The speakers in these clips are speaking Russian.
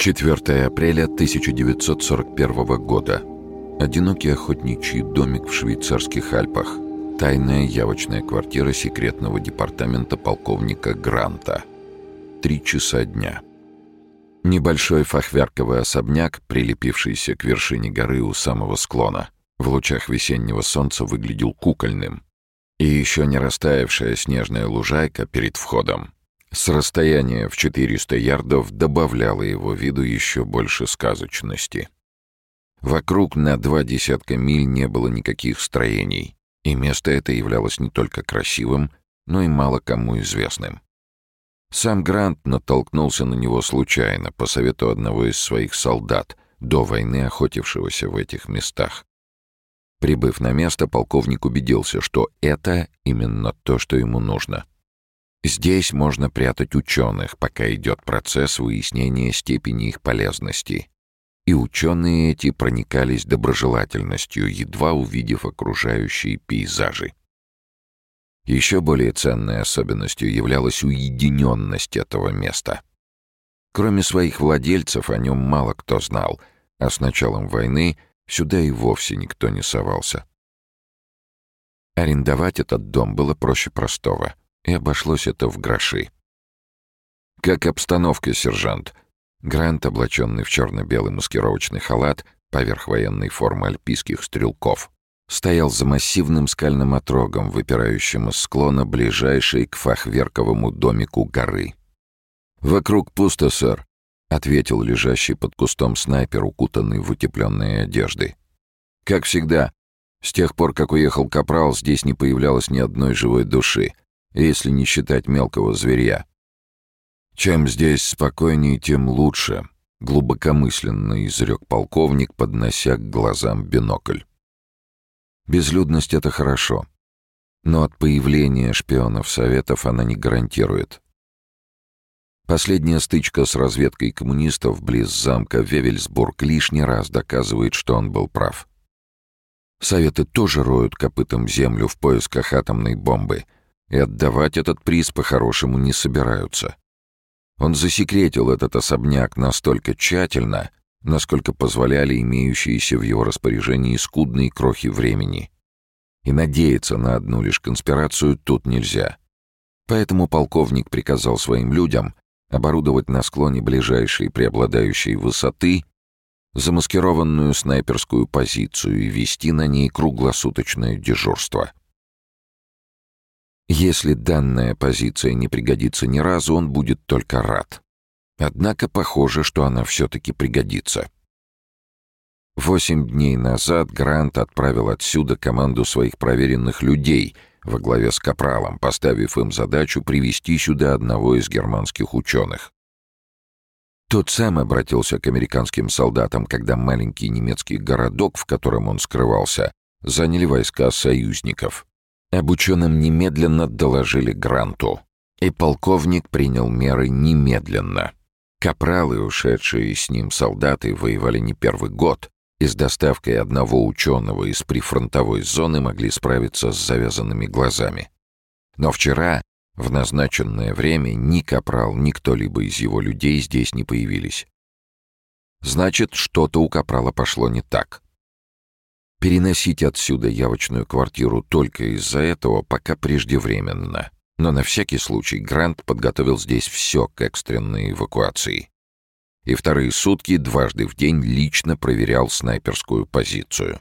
4 апреля 1941 года. Одинокий охотничий домик в швейцарских Альпах. Тайная явочная квартира секретного департамента полковника Гранта. Три часа дня. Небольшой фахверковый особняк, прилепившийся к вершине горы у самого склона, в лучах весеннего солнца выглядел кукольным. И еще не растаявшая снежная лужайка перед входом с расстояния в 400 ярдов добавляло его виду еще больше сказочности. Вокруг на два десятка миль не было никаких строений, и место это являлось не только красивым, но и мало кому известным. Сам Грант натолкнулся на него случайно, по совету одного из своих солдат, до войны охотившегося в этих местах. Прибыв на место, полковник убедился, что это именно то, что ему нужно. Здесь можно прятать ученых, пока идет процесс выяснения степени их полезности. И ученые эти проникались доброжелательностью, едва увидев окружающие пейзажи. Еще более ценной особенностью являлась уединенность этого места. Кроме своих владельцев о нем мало кто знал, а с началом войны сюда и вовсе никто не совался. Арендовать этот дом было проще простого — и обошлось это в гроши. «Как обстановка, сержант?» Грант, облаченный в черно-белый маскировочный халат, поверх военной формы альпийских стрелков, стоял за массивным скальным отрогом, выпирающим из склона ближайшей к фахверковому домику горы. «Вокруг пусто, сэр», — ответил лежащий под кустом снайпер, укутанный в утепленные одежды. «Как всегда, с тех пор, как уехал Капрал, здесь не появлялось ни одной живой души, если не считать мелкого зверя. Чем здесь спокойнее, тем лучше, глубокомысленно изрек полковник, поднося к глазам бинокль. Безлюдность — это хорошо, но от появления шпионов Советов она не гарантирует. Последняя стычка с разведкой коммунистов близ замка Вевельсбург лишний раз доказывает, что он был прав. Советы тоже роют копытом землю в поисках атомной бомбы — и отдавать этот приз по-хорошему не собираются. Он засекретил этот особняк настолько тщательно, насколько позволяли имеющиеся в его распоряжении скудные крохи времени. И надеяться на одну лишь конспирацию тут нельзя. Поэтому полковник приказал своим людям оборудовать на склоне ближайшей преобладающей высоты замаскированную снайперскую позицию и вести на ней круглосуточное дежурство. Если данная позиция не пригодится ни разу, он будет только рад. Однако похоже, что она все-таки пригодится. Восемь дней назад Грант отправил отсюда команду своих проверенных людей во главе с Капралом, поставив им задачу привести сюда одного из германских ученых. Тот сам обратился к американским солдатам, когда маленький немецкий городок, в котором он скрывался, заняли войска союзников. Об ученом немедленно доложили Гранту, и полковник принял меры немедленно. Капралы, ушедшие с ним солдаты, воевали не первый год, и с доставкой одного ученого из прифронтовой зоны могли справиться с завязанными глазами. Но вчера, в назначенное время, ни Капрал, ни кто-либо из его людей здесь не появились. Значит, что-то у Капрала пошло не так. Переносить отсюда явочную квартиру только из-за этого пока преждевременно. Но на всякий случай Грант подготовил здесь все к экстренной эвакуации. И вторые сутки дважды в день лично проверял снайперскую позицию.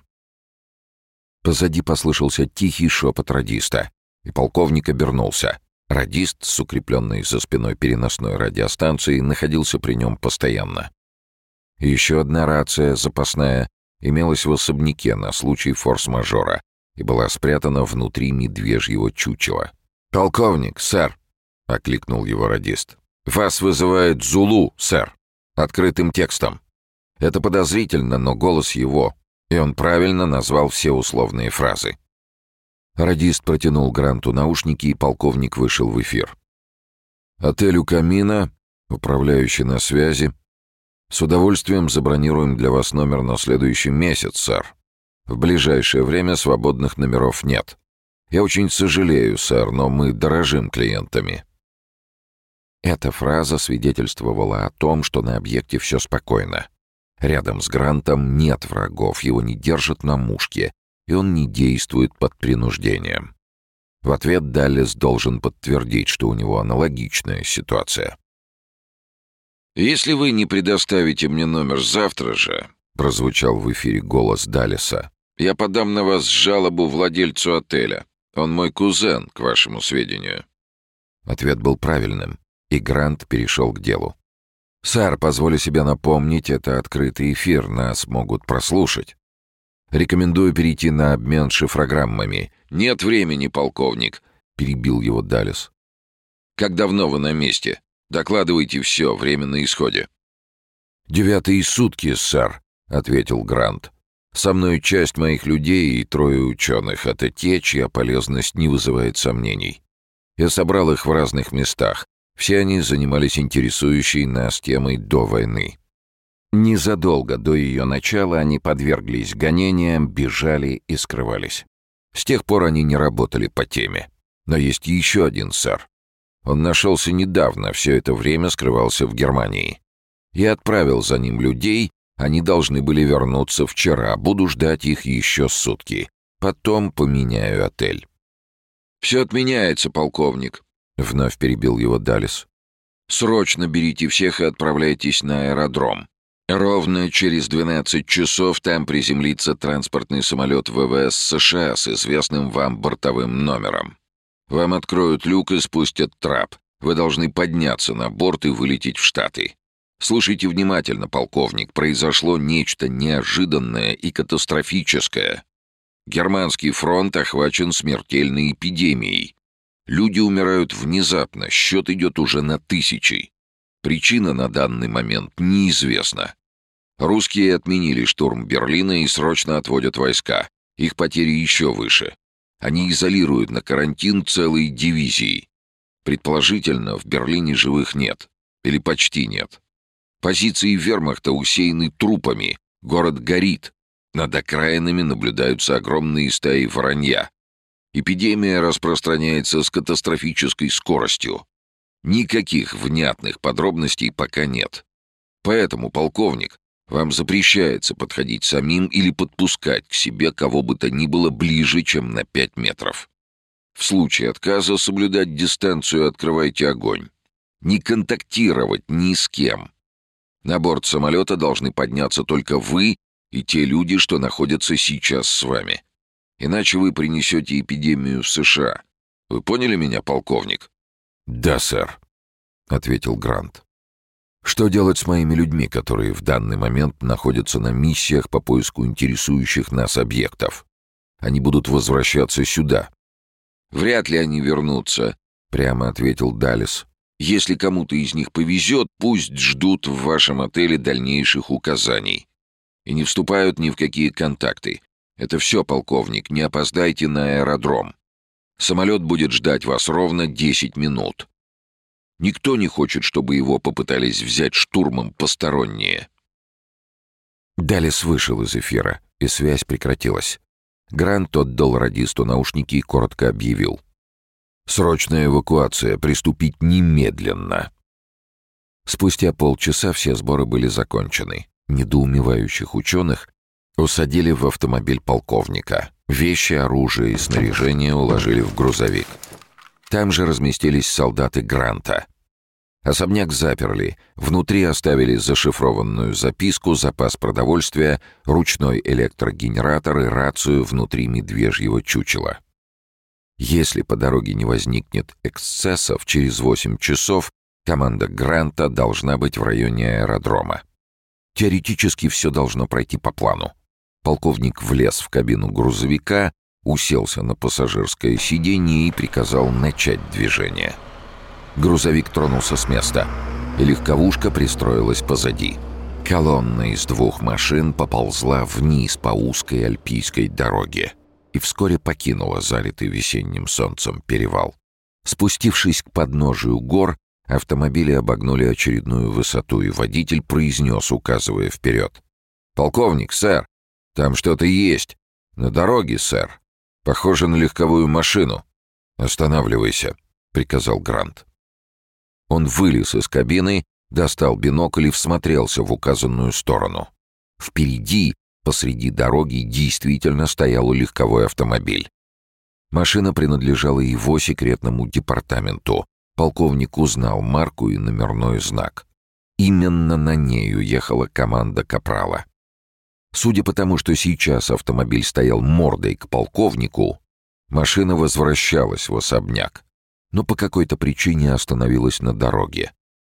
Позади послышался тихий шепот радиста, и полковник обернулся. Радист с укрепленной за спиной переносной радиостанцией находился при нем постоянно. Еще одна рация, запасная, имелась в особняке на случай форс-мажора и была спрятана внутри медвежьего чучела. «Полковник, сэр!» — окликнул его радист. «Вас вызывает Зулу, сэр, открытым текстом. Это подозрительно, но голос его, и он правильно назвал все условные фразы». Радист протянул Гранту наушники, и полковник вышел в эфир. «Отель у камина, управляющий на связи, с удовольствием забронируем для вас номер на следующий месяц, сэр. В ближайшее время свободных номеров нет. Я очень сожалею, сэр, но мы дорожим клиентами. Эта фраза свидетельствовала о том, что на объекте все спокойно. Рядом с Грантом нет врагов, его не держат на мушке, и он не действует под принуждением. В ответ Даллес должен подтвердить, что у него аналогичная ситуация. «Если вы не предоставите мне номер завтра же», — прозвучал в эфире голос Даллеса, «я подам на вас жалобу владельцу отеля. Он мой кузен, к вашему сведению». Ответ был правильным, и Грант перешел к делу. «Сэр, позволю себе напомнить, это открытый эфир, нас могут прослушать. Рекомендую перейти на обмен шифрограммами». «Нет времени, полковник», — перебил его Далис. «Как давно вы на месте? Докладывайте все, время на исходе». «Девятые сутки, сэр», — ответил Грант. «Со мной часть моих людей и трое ученых. Это те, чья полезность не вызывает сомнений. Я собрал их в разных местах. Все они занимались интересующей нас темой до войны. Незадолго до ее начала они подверглись гонениям, бежали и скрывались. С тех пор они не работали по теме. Но есть еще один сэр. Он нашелся недавно, все это время скрывался в Германии. Я отправил за ним людей, они должны были вернуться вчера, буду ждать их еще сутки. Потом поменяю отель. «Все отменяется, полковник», — вновь перебил его Далис. «Срочно берите всех и отправляйтесь на аэродром. Ровно через 12 часов там приземлится транспортный самолет ВВС США с известным вам бортовым номером. Вам откроют люк и спустят трап. Вы должны подняться на борт и вылететь в Штаты. Слушайте внимательно, полковник, произошло нечто неожиданное и катастрофическое. Германский фронт охвачен смертельной эпидемией. Люди умирают внезапно, счет идет уже на тысячи. Причина на данный момент неизвестна. Русские отменили штурм Берлина и срочно отводят войска. Их потери еще выше. Они изолируют на карантин целые дивизии. Предположительно, в Берлине живых нет. Или почти нет. Позиции вермахта усеяны трупами. Город горит. Над окраинами наблюдаются огромные стаи воронья. Эпидемия распространяется с катастрофической скоростью. Никаких внятных подробностей пока нет. Поэтому, полковник, вам запрещается подходить самим или подпускать к себе кого бы то ни было ближе, чем на 5 метров. В случае отказа соблюдать дистанцию открывайте огонь. Не контактировать ни с кем. На борт самолета должны подняться только вы и те люди, что находятся сейчас с вами. Иначе вы принесете эпидемию в США. Вы поняли меня, полковник? «Да, сэр», — ответил Грант. «Что делать с моими людьми, которые в данный момент находятся на миссиях по поиску интересующих нас объектов? Они будут возвращаться сюда». «Вряд ли они вернутся», — прямо ответил Далис. «Если кому-то из них повезет, пусть ждут в вашем отеле дальнейших указаний и не вступают ни в какие контакты. Это все, полковник, не опоздайте на аэродром. Самолет будет ждать вас ровно 10 минут. Никто не хочет, чтобы его попытались взять штурмом посторонние. Далис вышел из эфира, и связь прекратилась. Грант отдал радисту наушники и коротко объявил. «Срочная эвакуация, приступить немедленно!» Спустя полчаса все сборы были закончены недоумевающих ученых усадили в автомобиль полковника. Вещи, оружие и снаряжение уложили в грузовик. Там же разместились солдаты Гранта. Особняк заперли, внутри оставили зашифрованную записку, запас продовольствия, ручной электрогенератор и рацию внутри медвежьего чучела. Если по дороге не возникнет эксцессов, через 8 часов команда Гранта должна быть в районе аэродрома. Теоретически все должно пройти по плану. Полковник влез в кабину грузовика, уселся на пассажирское сиденье и приказал начать движение. Грузовик тронулся с места, легковушка пристроилась позади. Колонна из двух машин поползла вниз по узкой альпийской дороге и вскоре покинула залитый весенним солнцем перевал. Спустившись к подножию гор, Автомобили обогнули очередную высоту, и водитель произнес, указывая вперед. «Полковник, сэр, там что-то есть. На дороге, сэр. Похоже на легковую машину. Останавливайся», — приказал Грант. Он вылез из кабины, достал бинокль и всмотрелся в указанную сторону. Впереди, посреди дороги, действительно стоял легковой автомобиль. Машина принадлежала его секретному департаменту. Полковник узнал марку и номерной знак. Именно на ней уехала команда Капрала. Судя по тому, что сейчас автомобиль стоял мордой к полковнику, машина возвращалась в особняк, но по какой-то причине остановилась на дороге.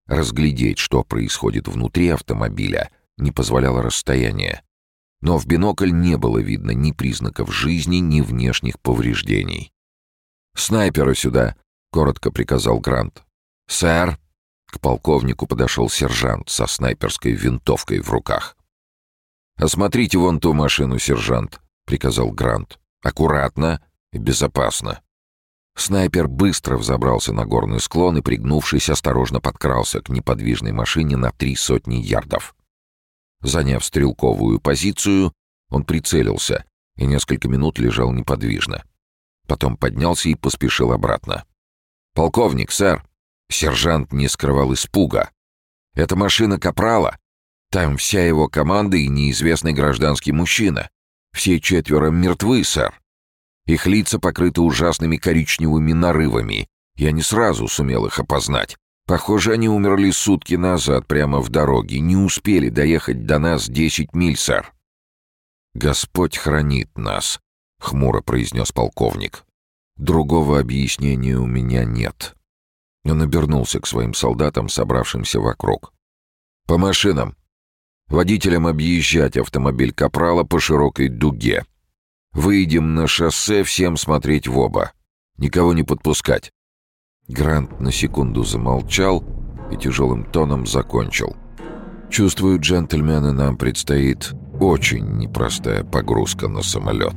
Разглядеть, что происходит внутри автомобиля, не позволяло расстояние. Но в бинокль не было видно ни признаков жизни, ни внешних повреждений. «Снайпера сюда!» — коротко приказал Грант. «Сэр!» К полковнику подошел сержант со снайперской винтовкой в руках. «Осмотрите вон ту машину, сержант», — приказал Грант. «Аккуратно и безопасно». Снайпер быстро взобрался на горный склон и, пригнувшись, осторожно подкрался к неподвижной машине на три сотни ярдов. Заняв стрелковую позицию, он прицелился и несколько минут лежал неподвижно. Потом поднялся и поспешил обратно. «Полковник, сэр!» Сержант не скрывал испуга. «Это машина Капрала. Там вся его команда и неизвестный гражданский мужчина. Все четверо мертвы, сэр. Их лица покрыты ужасными коричневыми нарывами. Я не сразу сумел их опознать. Похоже, они умерли сутки назад прямо в дороге. Не успели доехать до нас десять миль, сэр». «Господь хранит нас», — хмуро произнес полковник. «Другого объяснения у меня нет». Он обернулся к своим солдатам, собравшимся вокруг. «По машинам. Водителям объезжать автомобиль Капрала по широкой дуге. Выйдем на шоссе, всем смотреть в оба. Никого не подпускать». Грант на секунду замолчал и тяжелым тоном закончил. «Чувствую, джентльмены, нам предстоит очень непростая погрузка на самолет».